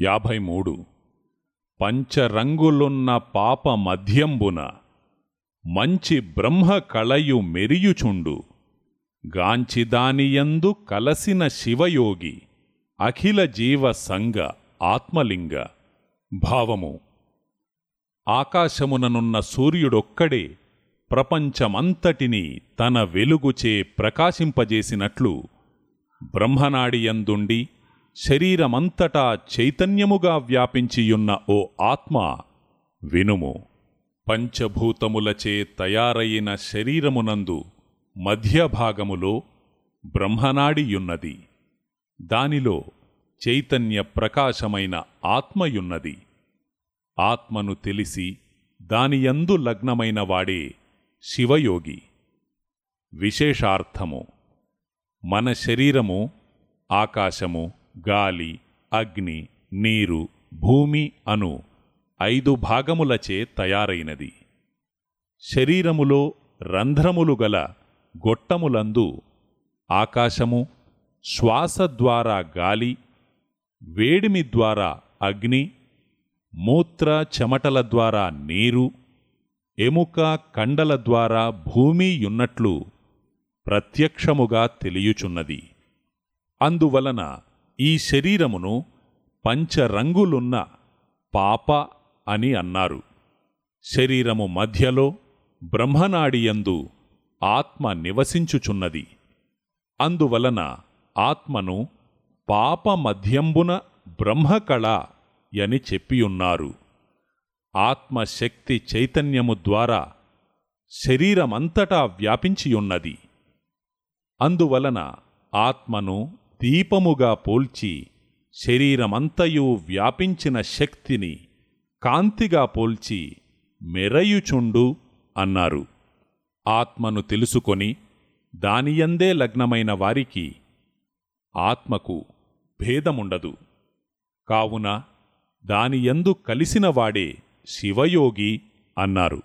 యాభై మూడు పంచరంగులున్న పాప మధ్యంబున మంచి బ్రహ్మ కళయు మెరియుచుండు. గాంచిదానియందు కలసిన శివయోగి అఖిల జీవ సంగ ఆత్మలింగ. భావము ఆకాశముననున్న సూర్యుడొక్కడే ప్రపంచమంతటిని తన వెలుగుచే ప్రకాశింపజేసినట్లు బ్రహ్మనాడియందుండి శరీరమంతటా చైతన్యముగా వ్యాపించియున్న ఓ ఆత్మ వినుము. పంచభూతములచే తయారయిన శరీరమునందు మధ్యభాగములో బ్రహ్మనాడియున్నది. దానిలో చైతన్య ప్రకాశమైన ఆత్మయున్నది. ఆత్మను తెలిసి దానియందు లగ్నమైన వాడే శివయోగి. విశేషార్థము మన శరీరము ఆకాశము గాలి అగ్ని నీరు భూమి అను ఐదు భాగములచే తయారైనది. శరీరములో రంధ్రములు గల గొట్టములందు ఆకాశము శ్వాస ద్వారా గాలి వేడిమి ద్వారా అగ్ని మూత్ర చెమటల ద్వారా నీరు ఎముక కండల ద్వారా భూమియున్నట్లు ప్రత్యక్షముగా తెలియుచున్నది. అందువలన ఈ శరీరమును పంచరంగులున్న పాప అని అన్నారు. శరీరము మధ్యలో బ్రహ్మనాడియందు ఆత్మ నివసించుచున్నది. అందువలన ఆత్మను పాప మధ్యంబున బ్రహ్మకళ అని చెప్పియున్నారు. ఆత్మశక్తి చైతన్యము ద్వారా శరీరమంతటా వ్యాపించియున్నది. అందువలన ఆత్మను దీపముగా పోల్చి శరీరమంతయు వ్యాపించిన శక్తిని కాంతిగా పోల్చి మెరయుచుండు అన్నారు. ఆత్మను తెలుసుకొని దానియందే లగ్నమైన వారికి ఆత్మకు భేదముండదు. కావున దానియందు కలిసినవాడే శివయోగి అన్నారు.